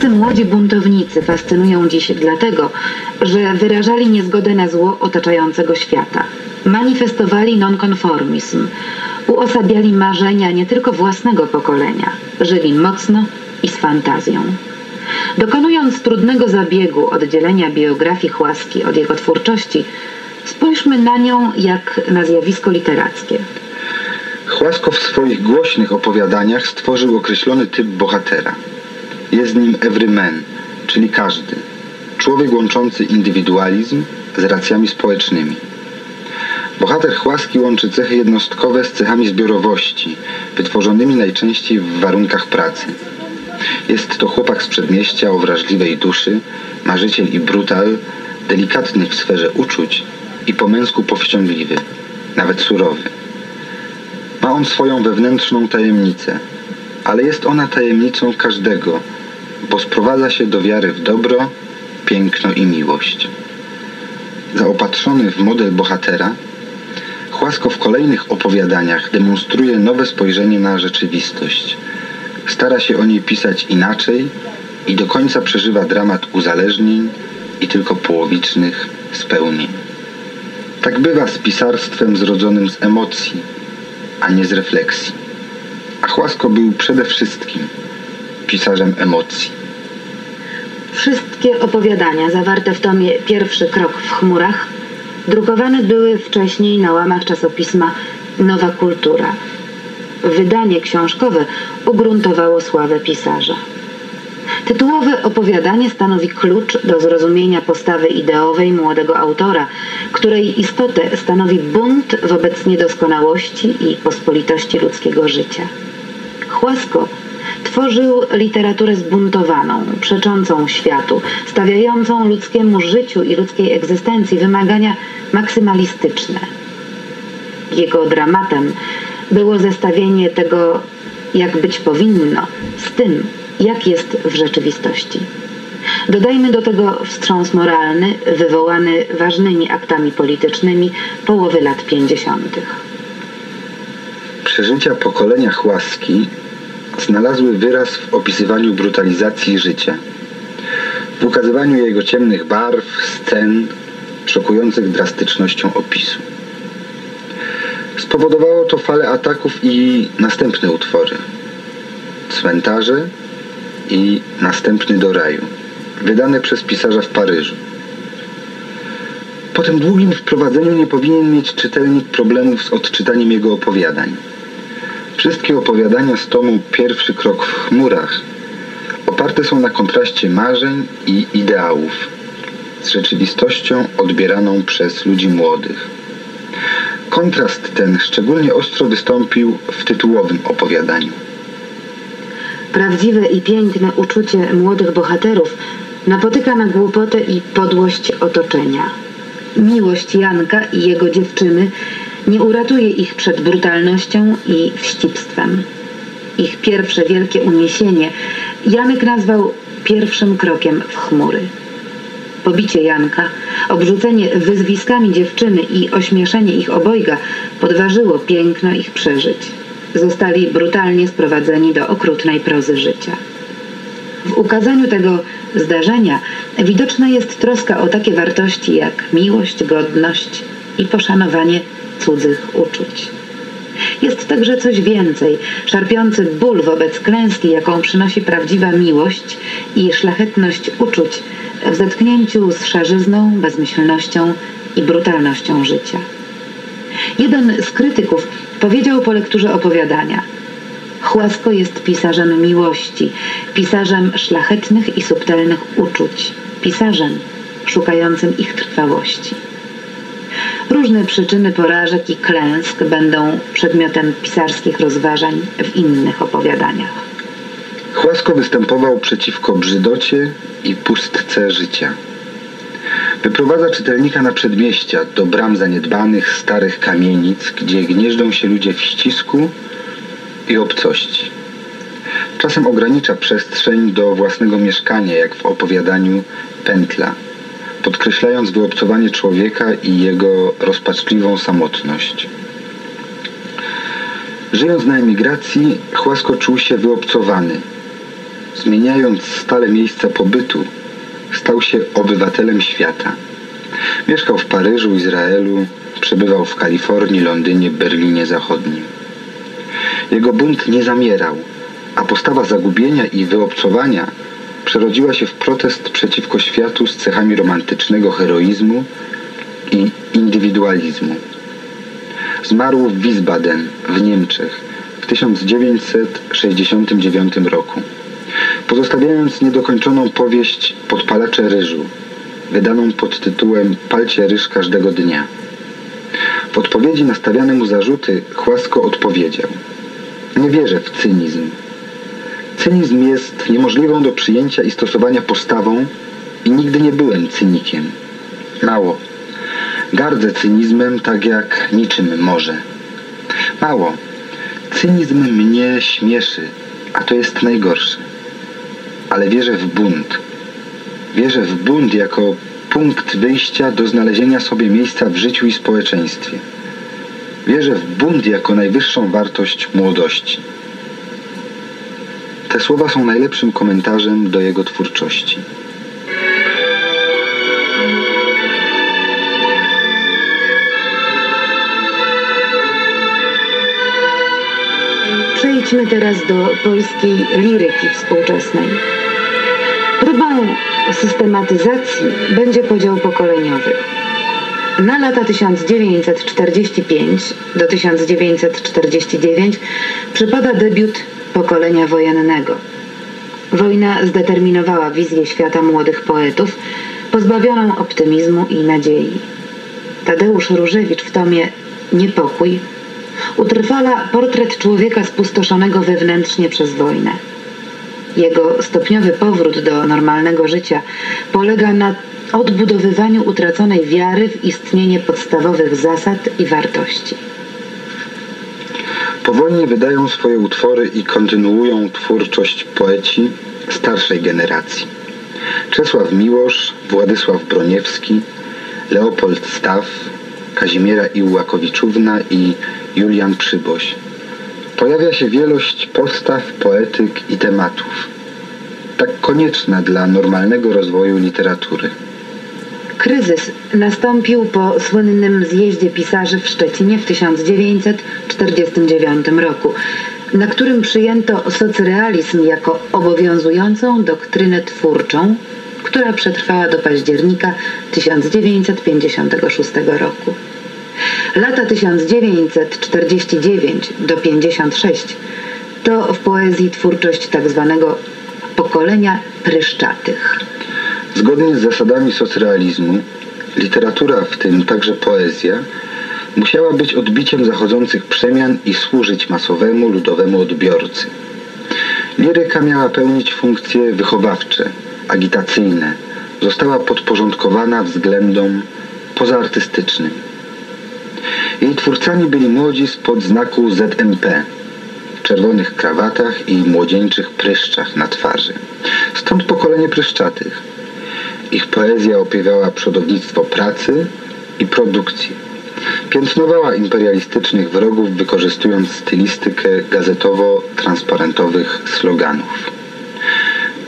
Wszyscy młodzi buntownicy fascynują dziś dlatego, że wyrażali niezgodę na zło otaczającego świata. Manifestowali nonkonformizm, uosabiali marzenia nie tylko własnego pokolenia, żyli mocno i z fantazją. Dokonując trudnego zabiegu oddzielenia biografii Chłaski od jego twórczości, spójrzmy na nią jak na zjawisko literackie. Chłasko w swoich głośnych opowiadaniach stworzył określony typ bohatera. Jest nim every man, czyli każdy. Człowiek łączący indywidualizm z racjami społecznymi. Bohater Chłaski łączy cechy jednostkowe z cechami zbiorowości, wytworzonymi najczęściej w warunkach pracy. Jest to chłopak z przedmieścia o wrażliwej duszy, marzyciel i brutal, delikatny w sferze uczuć i po męsku powściągliwy, nawet surowy. Ma on swoją wewnętrzną tajemnicę, ale jest ona tajemnicą każdego, bo sprowadza się do wiary w dobro, piękno i miłość. Zaopatrzony w model bohatera, Chłasko w kolejnych opowiadaniach demonstruje nowe spojrzenie na rzeczywistość. Stara się o niej pisać inaczej i do końca przeżywa dramat uzależnień i tylko połowicznych spełnień. Tak bywa z pisarstwem zrodzonym z emocji, a nie z refleksji. A Chłasko był przede wszystkim pisarzem emocji. Wszystkie opowiadania zawarte w tomie Pierwszy krok w chmurach drukowane były wcześniej na łamach czasopisma Nowa Kultura. Wydanie książkowe ugruntowało sławę pisarza. Tytułowe opowiadanie stanowi klucz do zrozumienia postawy ideowej młodego autora, której istotę stanowi bunt wobec niedoskonałości i pospolitości ludzkiego życia. Chłasko tworzył literaturę zbuntowaną, przeczącą światu, stawiającą ludzkiemu życiu i ludzkiej egzystencji wymagania maksymalistyczne. Jego dramatem było zestawienie tego, jak być powinno, z tym, jak jest w rzeczywistości. Dodajmy do tego wstrząs moralny wywołany ważnymi aktami politycznymi połowy lat 50. Przeżycia pokolenia Chłaski znalazły wyraz w opisywaniu brutalizacji życia, w ukazywaniu jego ciemnych barw, scen, szokujących drastycznością opisu. Spowodowało to falę ataków i następne utwory. Cmentarze i Następny do raju, wydane przez pisarza w Paryżu. Po tym długim wprowadzeniu nie powinien mieć czytelnik problemów z odczytaniem jego opowiadań. Wszystkie opowiadania z tomu Pierwszy krok w chmurach oparte są na kontraście marzeń i ideałów z rzeczywistością odbieraną przez ludzi młodych. Kontrast ten szczególnie ostro wystąpił w tytułowym opowiadaniu. Prawdziwe i piękne uczucie młodych bohaterów napotyka na głupotę i podłość otoczenia. Miłość Janka i jego dziewczyny nie uratuje ich przed brutalnością i wścibstwem. Ich pierwsze wielkie uniesienie Janek nazwał pierwszym krokiem w chmury. Pobicie Janka, obrzucenie wyzwiskami dziewczyny i ośmieszenie ich obojga podważyło piękno ich przeżyć. Zostali brutalnie sprowadzeni do okrutnej prozy życia. W ukazaniu tego zdarzenia widoczna jest troska o takie wartości jak miłość, godność i poszanowanie cudzych uczuć. Jest także coś więcej, szarpiący ból wobec klęski, jaką przynosi prawdziwa miłość i szlachetność uczuć w zetknięciu z szarzyzną, bezmyślnością i brutalnością życia. Jeden z krytyków powiedział po lekturze opowiadania Chłasko jest pisarzem miłości, pisarzem szlachetnych i subtelnych uczuć, pisarzem szukającym ich trwałości. Różne przyczyny porażek i klęsk będą przedmiotem pisarskich rozważań w innych opowiadaniach. Chłasko występował przeciwko brzydocie i pustce życia. Wyprowadza czytelnika na przedmieścia, do bram zaniedbanych, starych kamienic, gdzie gnieżdżą się ludzie w ścisku i obcości. Czasem ogranicza przestrzeń do własnego mieszkania, jak w opowiadaniu Pętla – podkreślając wyobcowanie człowieka i jego rozpaczliwą samotność. Żyjąc na emigracji, Chłasko czuł się wyobcowany. zmieniając stale miejsca pobytu, stał się obywatelem świata. Mieszkał w Paryżu, Izraelu, przebywał w Kalifornii, Londynie, Berlinie Zachodnim. Jego bunt nie zamierał, a postawa zagubienia i wyobcowania przerodziła się w protest przeciwko światu z cechami romantycznego heroizmu i indywidualizmu. Zmarł w Wiesbaden w Niemczech w 1969 roku, pozostawiając niedokończoną powieść Podpalacze ryżu, wydaną pod tytułem Palcie ryż każdego dnia. W odpowiedzi na stawiane mu zarzuty Chłasko odpowiedział Nie wierzę w cynizm. Cynizm jest niemożliwą do przyjęcia i stosowania postawą i nigdy nie byłem cynikiem. Mało. Gardzę cynizmem tak jak niczym może. Mało. Cynizm mnie śmieszy, a to jest najgorsze. Ale wierzę w bunt. Wierzę w bunt jako punkt wyjścia do znalezienia sobie miejsca w życiu i społeczeństwie. Wierzę w bunt jako najwyższą wartość młodości. Te słowa są najlepszym komentarzem do jego twórczości. Przejdźmy teraz do polskiej liryki współczesnej. Próbą systematyzacji będzie podział pokoleniowy. Na lata 1945 do 1949 przypada debiut pokolenia wojennego. Wojna zdeterminowała wizję świata młodych poetów, pozbawioną optymizmu i nadziei. Tadeusz Różewicz w tomie Niepokój utrwala portret człowieka spustoszonego wewnętrznie przez wojnę. Jego stopniowy powrót do normalnego życia polega na odbudowywaniu utraconej wiary w istnienie podstawowych zasad i wartości. Po wojnie wydają swoje utwory i kontynuują twórczość poeci starszej generacji. Czesław Miłosz, Władysław Broniewski, Leopold Staw, Kazimiera Iłakowiczówna i Julian Przyboś. Pojawia się wielość postaw, poetyk i tematów, tak konieczna dla normalnego rozwoju literatury. Kryzys nastąpił po słynnym zjeździe pisarzy w Szczecinie w 1949 roku, na którym przyjęto socrealizm jako obowiązującą doktrynę twórczą, która przetrwała do października 1956 roku. Lata 1949 do 56 to w poezji twórczość tzw. Tak pokolenia pryszczatych. Zgodnie z zasadami socrealizmu, literatura, w tym także poezja, musiała być odbiciem zachodzących przemian i służyć masowemu, ludowemu odbiorcy. Liryka miała pełnić funkcje wychowawcze, agitacyjne. Została podporządkowana względom pozaartystycznym. Jej twórcami byli młodzi spod znaku ZNP, w czerwonych krawatach i młodzieńczych pryszczach na twarzy. Stąd pokolenie pryszczatych. Ich poezja opiewiała przodownictwo pracy i produkcji. Piętnowała imperialistycznych wrogów, wykorzystując stylistykę gazetowo-transparentowych sloganów.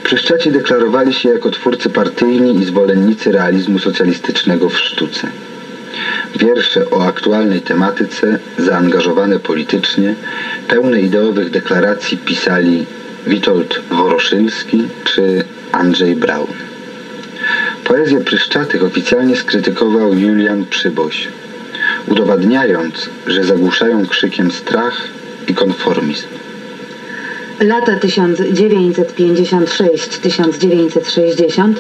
Pryszczaci deklarowali się jako twórcy partyjni i zwolennicy realizmu socjalistycznego w sztuce. Wiersze o aktualnej tematyce, zaangażowane politycznie, pełne ideowych deklaracji pisali Witold Woroszylski czy Andrzej Braun. Poezję Pryszczatych oficjalnie skrytykował Julian Przyboś, udowadniając, że zagłuszają krzykiem strach i konformizm. Lata 1956-1960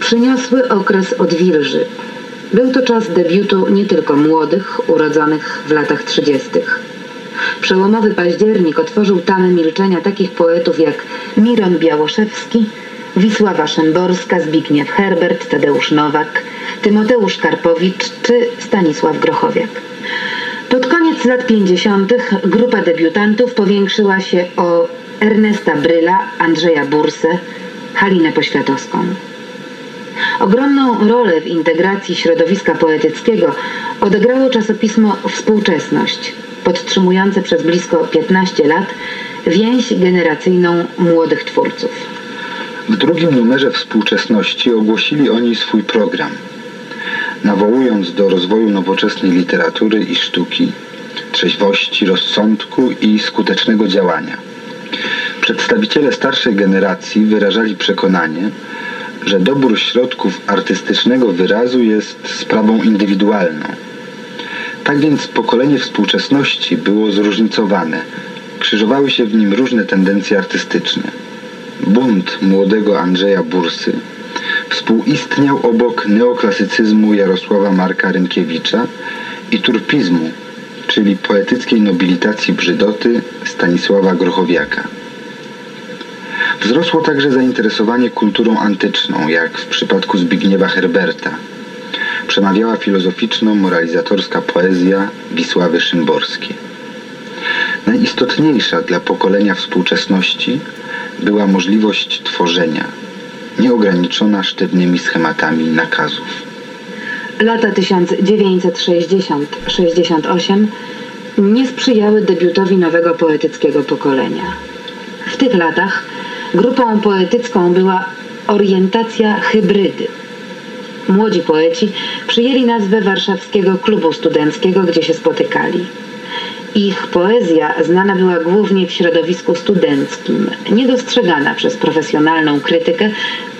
przyniosły okres odwilży. Był to czas debiutu nie tylko młodych, urodzonych w latach 30. Przełomowy październik otworzył tamy milczenia takich poetów jak Miron Białoszewski, Wisława Szymborska, Zbigniew Herbert, Tadeusz Nowak, Tymoteusz Karpowicz czy Stanisław Grochowiak. Pod koniec lat 50. grupa debiutantów powiększyła się o Ernesta Bryla, Andrzeja Bursę, Halinę Poświatowską. Ogromną rolę w integracji środowiska poetyckiego odegrało czasopismo Współczesność, podtrzymujące przez blisko 15 lat więź generacyjną młodych twórców. W drugim numerze współczesności ogłosili oni swój program, nawołując do rozwoju nowoczesnej literatury i sztuki, trzeźwości, rozsądku i skutecznego działania. Przedstawiciele starszej generacji wyrażali przekonanie, że dobór środków artystycznego wyrazu jest sprawą indywidualną. Tak więc pokolenie współczesności było zróżnicowane. Krzyżowały się w nim różne tendencje artystyczne. Bunt młodego Andrzeja Bursy współistniał obok neoklasycyzmu Jarosława Marka Rynkiewicza i turpizmu, czyli poetyckiej nobilitacji brzydoty Stanisława Grochowiaka. Wzrosło także zainteresowanie kulturą antyczną, jak w przypadku Zbigniewa Herberta. Przemawiała filozoficzno-moralizatorska poezja Wisławy Szymborskie. Najistotniejsza dla pokolenia współczesności była możliwość tworzenia, nieograniczona sztywnymi schematami nakazów. Lata 1960-68 nie sprzyjały debiutowi nowego poetyckiego pokolenia. W tych latach grupą poetycką była orientacja hybrydy. Młodzi poeci przyjęli nazwę warszawskiego klubu studenckiego, gdzie się spotykali. Ich poezja znana była głównie w środowisku studenckim, niedostrzegana przez profesjonalną krytykę,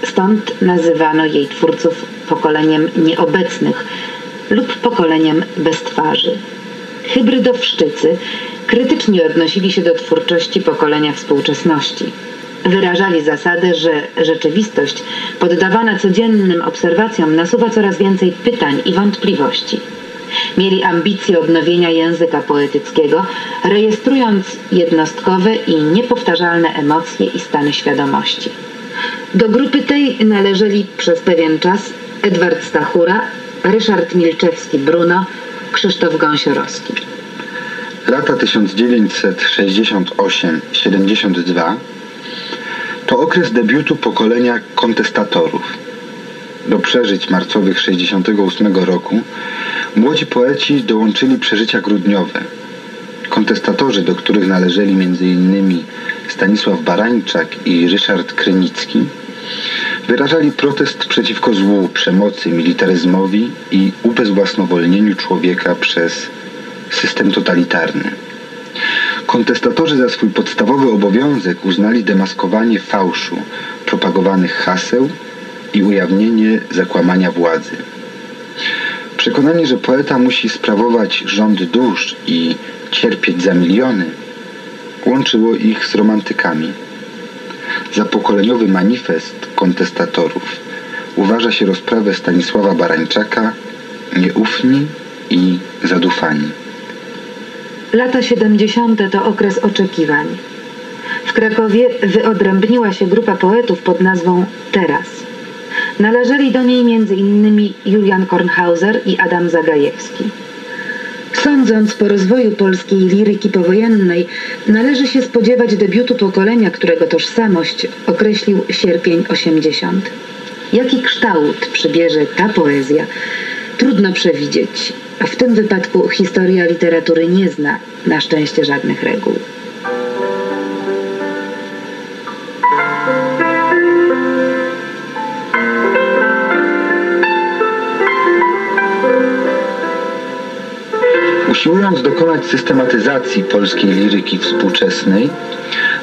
stąd nazywano jej twórców pokoleniem nieobecnych lub pokoleniem bez twarzy. Hybrydowszczycy krytycznie odnosili się do twórczości pokolenia współczesności. Wyrażali zasadę, że rzeczywistość poddawana codziennym obserwacjom nasuwa coraz więcej pytań i wątpliwości. Mieli ambicje odnowienia języka poetyckiego, rejestrując jednostkowe i niepowtarzalne emocje i stany świadomości. Do grupy tej należeli przez pewien czas Edward Stachura, Ryszard Milczewski-Bruno, Krzysztof Gąsiorowski. Lata 1968-72 to okres debiutu pokolenia kontestatorów. Do przeżyć marcowych 68 roku młodzi poeci dołączyli przeżycia grudniowe. Kontestatorzy, do których należeli m.in. Stanisław Barańczak i Ryszard Krynicki, wyrażali protest przeciwko złu, przemocy, militaryzmowi i ubezwłasnowolnieniu człowieka przez system totalitarny. Kontestatorzy za swój podstawowy obowiązek uznali demaskowanie fałszu, propagowanych haseł i ujawnienie zakłamania władzy. Przekonanie, że poeta musi sprawować rząd dusz i cierpieć za miliony, łączyło ich z romantykami. Za pokoleniowy manifest kontestatorów uważa się rozprawę Stanisława Barańczaka Nieufni i Zadufani. Lata 70. to okres oczekiwań. W Krakowie wyodrębniła się grupa poetów pod nazwą Teraz. Należeli do niej m.in. Julian Kornhauser i Adam Zagajewski. Sądząc po rozwoju polskiej liryki powojennej, należy się spodziewać debiutu pokolenia, którego tożsamość określił sierpień 80. Jaki kształt przybierze ta poezja, trudno przewidzieć. A w tym wypadku historia literatury nie zna na szczęście żadnych reguł. Usiłując dokonać systematyzacji polskiej liryki współczesnej,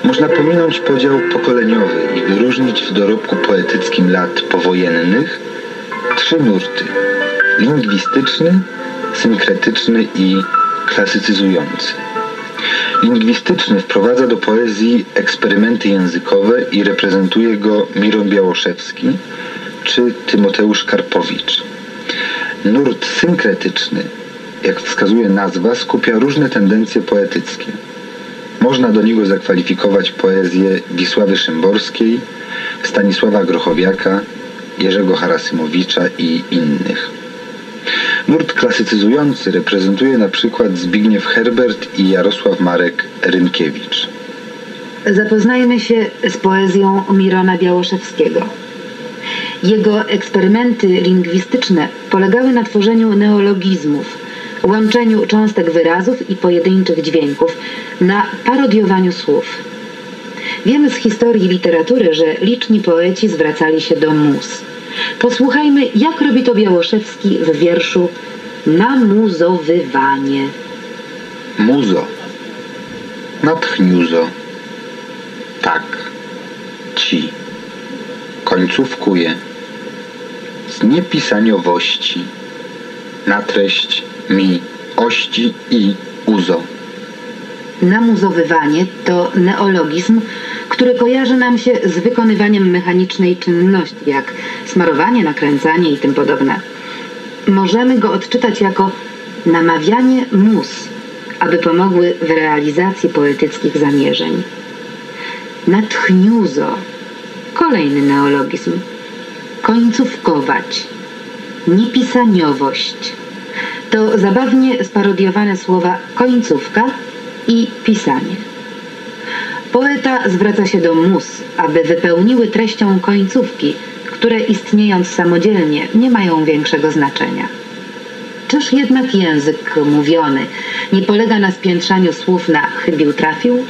można pominąć podział pokoleniowy i wyróżnić w dorobku poetyckim lat powojennych trzy nurty. Lingwistyczny, synkretyczny i klasycyzujący. Lingwistyczny wprowadza do poezji eksperymenty językowe i reprezentuje go Miron Białoszewski czy Tymoteusz Karpowicz. Nurt synkretyczny jak wskazuje nazwa, skupia różne tendencje poetyckie. Można do niego zakwalifikować poezję Wisławy Szymborskiej, Stanisława Grochowiaka, Jerzego Harasymowicza i innych. Nurt klasycyzujący reprezentuje na przykład Zbigniew Herbert i Jarosław Marek Rynkiewicz. Zapoznajmy się z poezją Mirona Białoszewskiego. Jego eksperymenty lingwistyczne polegały na tworzeniu neologizmów – łączeniu cząstek wyrazów i pojedynczych dźwięków, na parodiowaniu słów. Wiemy z historii literatury, że liczni poeci zwracali się do mus. Posłuchajmy, jak robi to Białoszewski w wierszu Namuzowywanie. Muzo. Natchniuzo. Tak. Ci. Końcówkuje. Z niepisaniowości. Na treść mi ości i uzo. Namuzowywanie to neologizm, który kojarzy nam się z wykonywaniem mechanicznej czynności, jak smarowanie, nakręcanie i tym podobne. Możemy go odczytać jako namawianie mus, aby pomogły w realizacji poetyckich zamierzeń. Natchniuzo, kolejny neologizm. Końcówkować, niepisaniowość. To zabawnie sparodiowane słowa końcówka i pisanie. Poeta zwraca się do mus, aby wypełniły treścią końcówki, które istniejąc samodzielnie nie mają większego znaczenia. Czyż jednak język mówiony nie polega na spiętrzaniu słów na chybił trafił?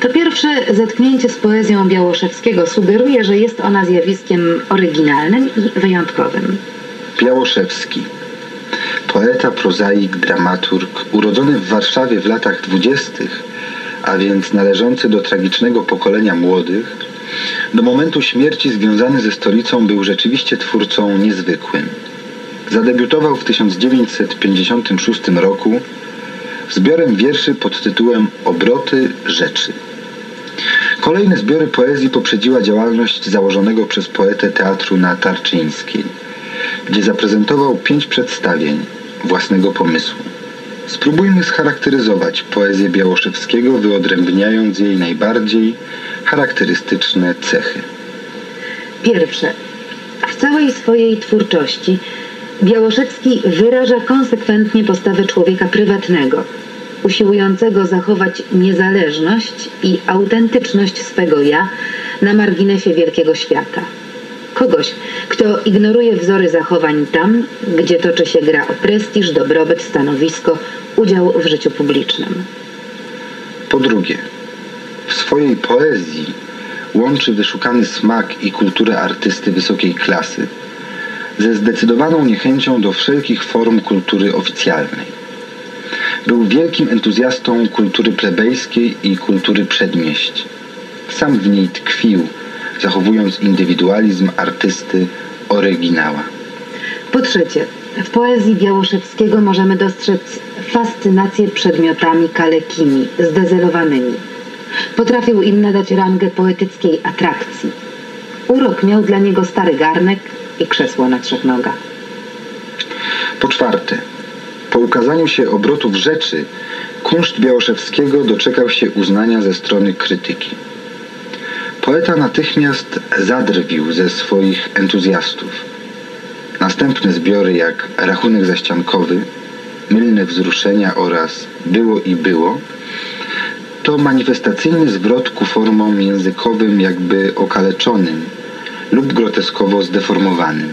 To pierwsze zetknięcie z poezją Białoszewskiego sugeruje, że jest ona zjawiskiem oryginalnym i wyjątkowym. Białoszewski. Poeta, prozaik, dramaturg, urodzony w Warszawie w latach dwudziestych, a więc należący do tragicznego pokolenia młodych, do momentu śmierci związany ze stolicą był rzeczywiście twórcą niezwykłym. Zadebiutował w 1956 roku zbiorem wierszy pod tytułem Obroty rzeczy. Kolejne zbiory poezji poprzedziła działalność założonego przez poetę teatru na Tarczyńskiej, gdzie zaprezentował pięć przedstawień własnego pomysłu. Spróbujmy scharakteryzować poezję Białoszewskiego, wyodrębniając jej najbardziej charakterystyczne cechy. Pierwsze. W całej swojej twórczości Białoszewski wyraża konsekwentnie postawę człowieka prywatnego, usiłującego zachować niezależność i autentyczność swego ja na marginesie wielkiego świata. Kogoś, kto ignoruje wzory zachowań tam, gdzie toczy się gra o prestiż, dobrobyt, stanowisko, udział w życiu publicznym. Po drugie, w swojej poezji łączy wyszukany smak i kulturę artysty wysokiej klasy ze zdecydowaną niechęcią do wszelkich form kultury oficjalnej. Był wielkim entuzjastą kultury plebejskiej i kultury przedmieść. Sam w niej tkwił, zachowując indywidualizm artysty oryginała. Po trzecie, w poezji Białoszewskiego możemy dostrzec fascynację przedmiotami kalekimi, zdezelowanymi. Potrafił im nadać rangę poetyckiej atrakcji. Urok miał dla niego stary garnek i krzesło na trzech nogach. Po czwarte, po ukazaniu się obrotów rzeczy, kunszt Białoszewskiego doczekał się uznania ze strony krytyki. Poeta natychmiast zadrwił ze swoich entuzjastów. Następne zbiory jak Rachunek zaściankowy, Mylne wzruszenia oraz Było i było to manifestacyjny zwrot ku formom językowym jakby okaleczonym lub groteskowo zdeformowanym.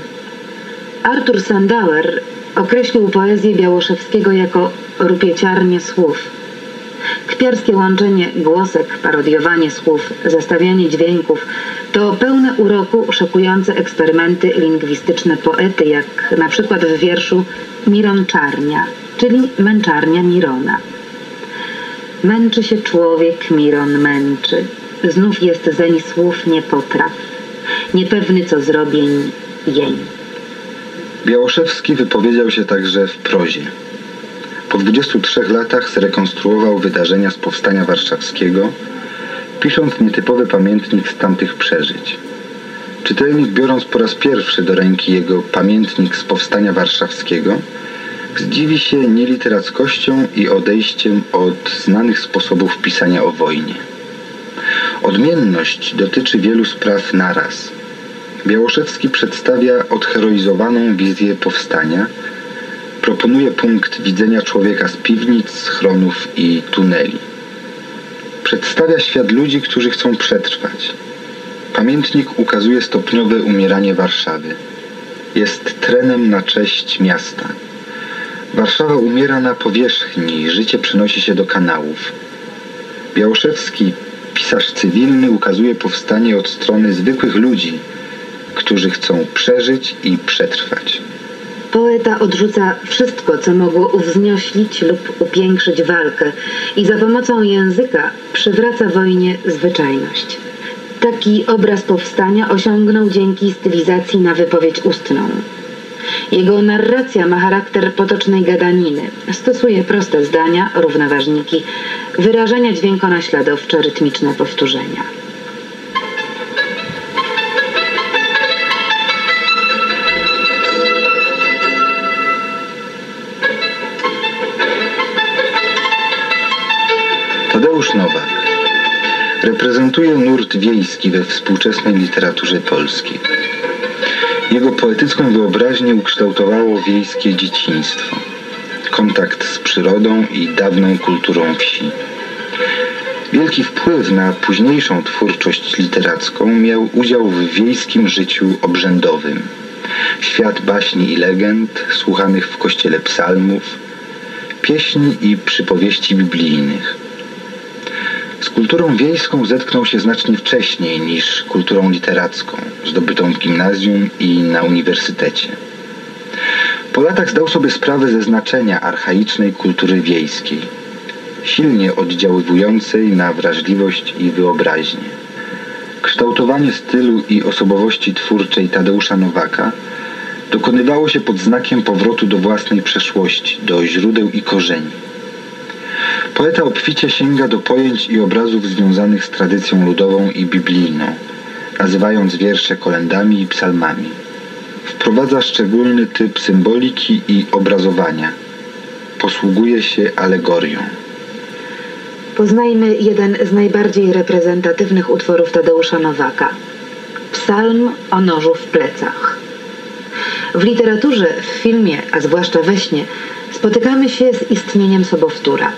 Artur Sandauer określił poezję Białoszewskiego jako rupieciarnię słów. Kpiarskie łączenie głosek, parodiowanie słów, zestawianie dźwięków to pełne uroku szokujące eksperymenty lingwistyczne poety, jak na przykład w wierszu Miron Czarnia, czyli Męczarnia Mirona. Męczy się człowiek, Miron męczy. Znów jest zeń słów niepotraw. Niepewny co zrobień jeń. Białoszewski wypowiedział się także w prozie. Po 23 latach zrekonstruował wydarzenia z Powstania Warszawskiego, pisząc nietypowy pamiętnik z tamtych przeżyć. Czytelnik, biorąc po raz pierwszy do ręki jego pamiętnik z Powstania Warszawskiego, zdziwi się nieliterackością i odejściem od znanych sposobów pisania o wojnie. Odmienność dotyczy wielu spraw naraz – Białoszewski przedstawia odheroizowaną wizję powstania, proponuje punkt widzenia człowieka z piwnic, schronów i tuneli. Przedstawia świat ludzi, którzy chcą przetrwać. Pamiętnik ukazuje stopniowe umieranie Warszawy. Jest trenem na cześć miasta. Warszawa umiera na powierzchni, życie przenosi się do kanałów. Białoszewski, pisarz cywilny, ukazuje powstanie od strony zwykłych ludzi, którzy chcą przeżyć i przetrwać. Poeta odrzuca wszystko, co mogło uwznioślić lub upiększyć walkę i za pomocą języka przywraca wojnie zwyczajność. Taki obraz powstania osiągnął dzięki stylizacji na wypowiedź ustną. Jego narracja ma charakter potocznej gadaniny. Stosuje proste zdania, równoważniki, wyrażenia dźwiękonaśladowcze, rytmiczne powtórzenia. Reprezentuje nurt wiejski we współczesnej literaturze polskiej. Jego poetycką wyobraźnię ukształtowało wiejskie dzieciństwo, kontakt z przyrodą i dawną kulturą wsi. Wielki wpływ na późniejszą twórczość literacką miał udział w wiejskim życiu obrzędowym. Świat baśni i legend, słuchanych w kościele psalmów, pieśni i przypowieści biblijnych. Z kulturą wiejską zetknął się znacznie wcześniej niż kulturą literacką, zdobytą w gimnazjum i na uniwersytecie. Po latach zdał sobie sprawę ze znaczenia archaicznej kultury wiejskiej, silnie oddziaływującej na wrażliwość i wyobraźnię. Kształtowanie stylu i osobowości twórczej Tadeusza Nowaka dokonywało się pod znakiem powrotu do własnej przeszłości, do źródeł i korzeni. Poeta obficie sięga do pojęć i obrazów związanych z tradycją ludową i biblijną, nazywając wiersze kolendami i psalmami. Wprowadza szczególny typ symboliki i obrazowania. Posługuje się alegorią. Poznajmy jeden z najbardziej reprezentatywnych utworów Tadeusza Nowaka. Psalm o nożu w plecach. W literaturze, w filmie, a zwłaszcza we śnie, spotykamy się z istnieniem sobowtóra.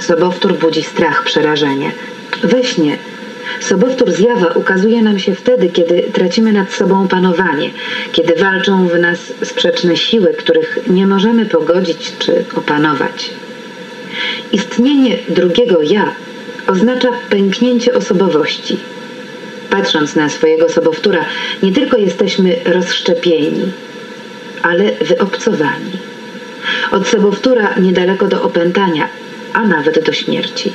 Sobowtór budzi strach, przerażenie. We śnie sobowtór zjawa ukazuje nam się wtedy, kiedy tracimy nad sobą panowanie, kiedy walczą w nas sprzeczne siły, których nie możemy pogodzić czy opanować. Istnienie drugiego ja oznacza pęknięcie osobowości. Patrząc na swojego sobowtóra, nie tylko jesteśmy rozszczepieni, ale wyobcowani. Od sobowtóra niedaleko do opętania, a nawet do śmierci.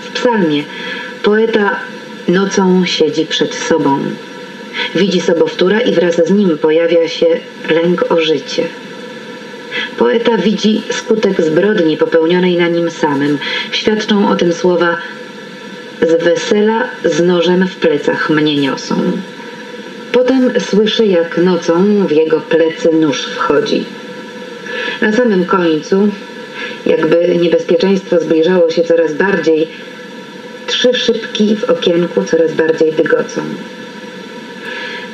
W psalmie poeta nocą siedzi przed sobą. Widzi sobowtóra i wraz z nim pojawia się lęk o życie. Poeta widzi skutek zbrodni popełnionej na nim samym. Świadczą o tym słowa z wesela z nożem w plecach mnie niosą. Potem słyszy, jak nocą w jego plecy nóż wchodzi. Na samym końcu jakby niebezpieczeństwo zbliżało się coraz bardziej, trzy szybki w okienku coraz bardziej dygocą.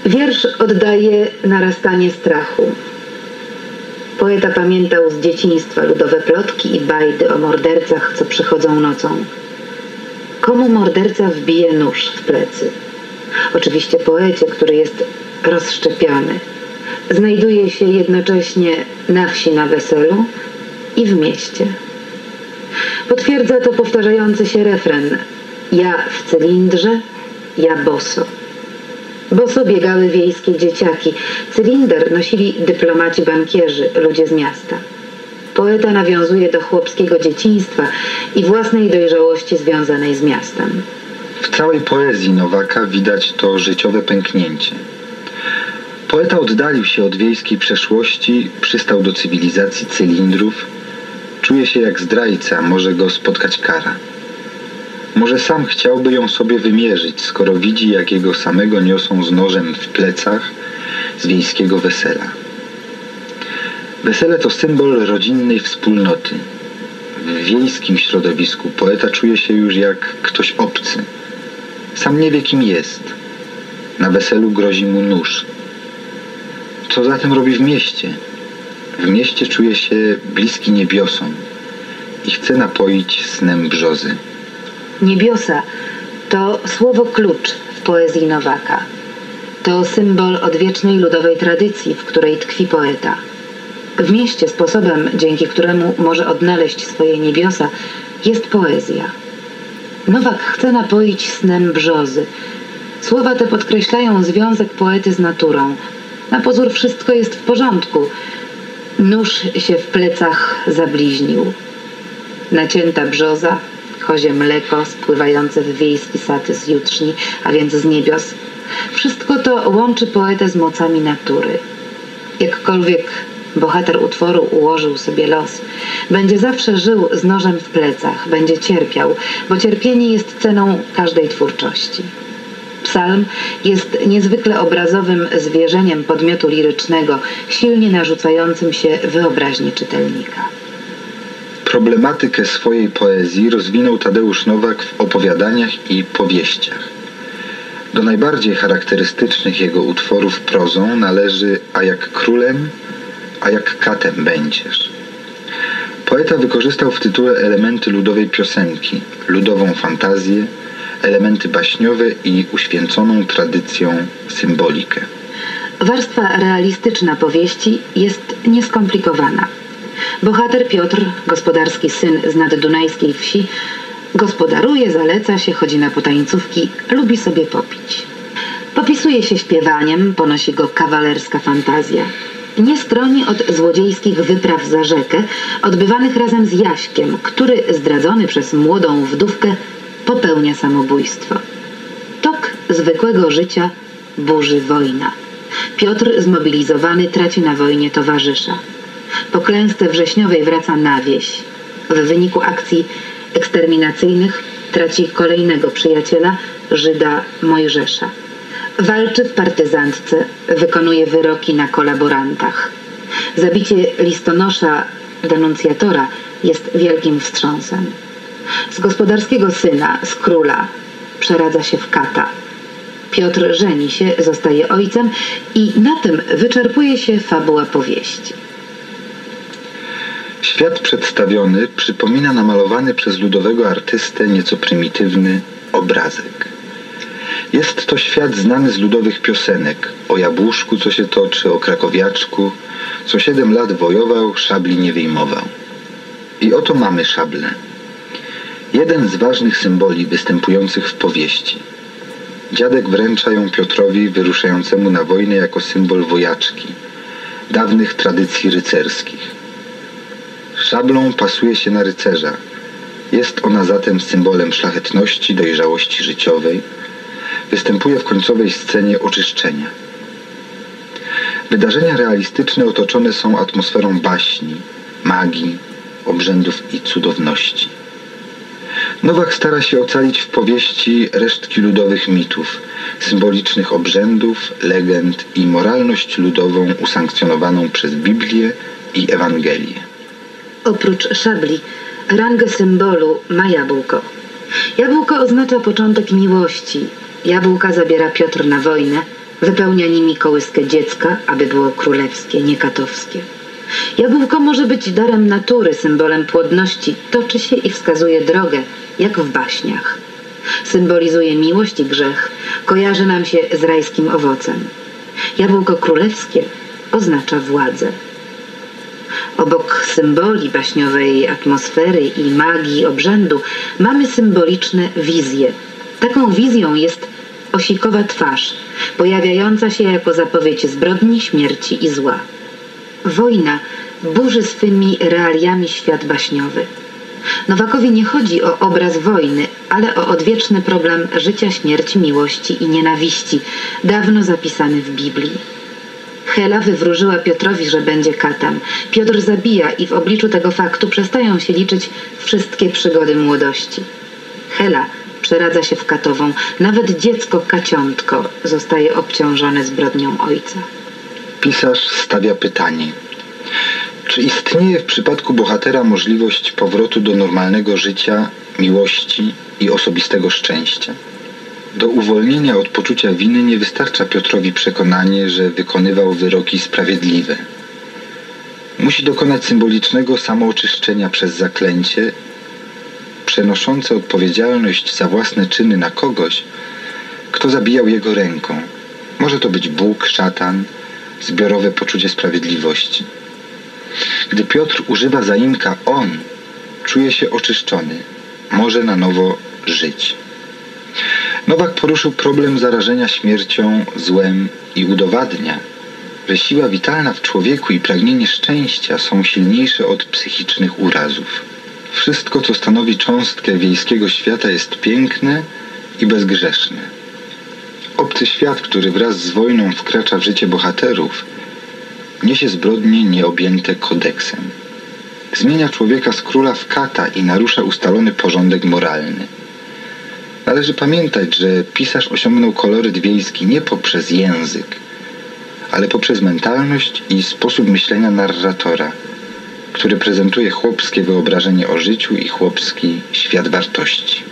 Wiersz oddaje narastanie strachu. Poeta pamiętał z dzieciństwa ludowe plotki i bajdy o mordercach, co przychodzą nocą. Komu morderca wbije nóż w plecy? Oczywiście poecie, który jest rozszczepiony. Znajduje się jednocześnie na wsi na weselu, i w mieście. Potwierdza to powtarzający się refren Ja w cylindrze, ja boso. Boso biegały wiejskie dzieciaki. Cylinder nosili dyplomaci bankierzy, ludzie z miasta. Poeta nawiązuje do chłopskiego dzieciństwa i własnej dojrzałości związanej z miastem. W całej poezji Nowaka widać to życiowe pęknięcie. Poeta oddalił się od wiejskiej przeszłości, przystał do cywilizacji cylindrów, Czuje się jak zdrajca, może go spotkać kara. Może sam chciałby ją sobie wymierzyć, skoro widzi, jak jego samego niosą z nożem w plecach z wiejskiego wesela. Wesele to symbol rodzinnej wspólnoty. W wiejskim środowisku poeta czuje się już jak ktoś obcy. Sam nie wie, kim jest. Na weselu grozi mu nóż. Co zatem robi w mieście? W mieście czuje się bliski niebiosom i chce napoić snem brzozy. Niebiosa to słowo klucz w poezji Nowaka. To symbol odwiecznej ludowej tradycji, w której tkwi poeta. W mieście sposobem, dzięki któremu może odnaleźć swoje niebiosa, jest poezja. Nowak chce napoić snem brzozy. Słowa te podkreślają związek poety z naturą. Na pozór wszystko jest w porządku. Nóż się w plecach zabliźnił. Nacięta brzoza, kozie mleko spływające w wiejski z jutrzni, a więc z niebios. Wszystko to łączy poetę z mocami natury. Jakkolwiek bohater utworu ułożył sobie los, będzie zawsze żył z nożem w plecach, będzie cierpiał, bo cierpienie jest ceną każdej twórczości. Psalm jest niezwykle obrazowym zwierzeniem podmiotu lirycznego, silnie narzucającym się wyobraźni czytelnika. Problematykę swojej poezji rozwinął Tadeusz Nowak w opowiadaniach i powieściach. Do najbardziej charakterystycznych jego utworów prozą należy A jak królem, a jak katem będziesz. Poeta wykorzystał w tytule elementy ludowej piosenki, ludową fantazję, elementy baśniowe i uświęconą tradycją symbolikę. Warstwa realistyczna powieści jest nieskomplikowana. Bohater Piotr, gospodarski syn z naddunajskiej wsi, gospodaruje, zaleca się, chodzi na potańcówki, lubi sobie popić. Popisuje się śpiewaniem, ponosi go kawalerska fantazja. Nie stroni od złodziejskich wypraw za rzekę, odbywanych razem z Jaśkiem, który zdradzony przez młodą wdówkę popełnia samobójstwo. Tok zwykłego życia burzy wojna. Piotr zmobilizowany traci na wojnie towarzysza. Po klęsce wrześniowej wraca na wieś. W wyniku akcji eksterminacyjnych traci kolejnego przyjaciela, Żyda Mojżesza. Walczy w partyzantce, wykonuje wyroki na kolaborantach. Zabicie listonosza, denuncjatora jest wielkim wstrząsem. Z gospodarskiego syna, z króla, przeradza się w kata. Piotr żeni się, zostaje ojcem i na tym wyczerpuje się fabuła powieści. Świat przedstawiony przypomina namalowany przez ludowego artystę nieco prymitywny obrazek. Jest to świat znany z ludowych piosenek o jabłuszku, co się toczy, o krakowiaczku, co siedem lat wojował, szabli nie wyjmował. I oto mamy szable. Jeden z ważnych symboli występujących w powieści. Dziadek wręcza ją Piotrowi wyruszającemu na wojnę jako symbol wojaczki, dawnych tradycji rycerskich. Szablą pasuje się na rycerza. Jest ona zatem symbolem szlachetności, dojrzałości życiowej. Występuje w końcowej scenie oczyszczenia. Wydarzenia realistyczne otoczone są atmosferą baśni, magii, obrzędów i cudowności. Nowak stara się ocalić w powieści resztki ludowych mitów, symbolicznych obrzędów, legend i moralność ludową usankcjonowaną przez Biblię i Ewangelię. Oprócz szabli, rangę symbolu ma jabłko. Jabłko oznacza początek miłości. Jabłka zabiera Piotr na wojnę, wypełnia nimi kołyskę dziecka, aby było królewskie, nie katowskie. Jabłko może być darem natury, symbolem płodności, toczy się i wskazuje drogę, jak w baśniach. Symbolizuje miłość i grzech, kojarzy nam się z rajskim owocem. Jabłko królewskie oznacza władzę. Obok symboli baśniowej atmosfery i magii obrzędu mamy symboliczne wizje. Taką wizją jest osikowa twarz, pojawiająca się jako zapowiedź zbrodni, śmierci i zła. Wojna burzy swymi realiami świat baśniowy. Nowakowi nie chodzi o obraz wojny, ale o odwieczny problem życia, śmierci, miłości i nienawiści, dawno zapisany w Biblii. Hela wywróżyła Piotrowi, że będzie katem. Piotr zabija i w obliczu tego faktu przestają się liczyć wszystkie przygody młodości. Hela przeradza się w katową. Nawet dziecko kaciątko zostaje obciążone zbrodnią ojca. Pisarz stawia pytanie. Czy istnieje w przypadku bohatera możliwość powrotu do normalnego życia, miłości i osobistego szczęścia? Do uwolnienia od poczucia winy nie wystarcza Piotrowi przekonanie, że wykonywał wyroki sprawiedliwe. Musi dokonać symbolicznego samooczyszczenia przez zaklęcie, przenoszące odpowiedzialność za własne czyny na kogoś, kto zabijał jego ręką. Może to być Bóg, szatan, zbiorowe poczucie sprawiedliwości. Gdy Piotr używa zaimka on, czuje się oczyszczony, może na nowo żyć. Nowak poruszył problem zarażenia śmiercią, złem i udowadnia, że siła witalna w człowieku i pragnienie szczęścia są silniejsze od psychicznych urazów. Wszystko, co stanowi cząstkę wiejskiego świata, jest piękne i bezgrzeszne. Obcy świat, który wraz z wojną wkracza w życie bohaterów, niesie zbrodnie nieobjęte kodeksem. Zmienia człowieka z króla w kata i narusza ustalony porządek moralny. Należy pamiętać, że pisarz osiągnął koloryt wiejski nie poprzez język, ale poprzez mentalność i sposób myślenia narratora, który prezentuje chłopskie wyobrażenie o życiu i chłopski świat wartości.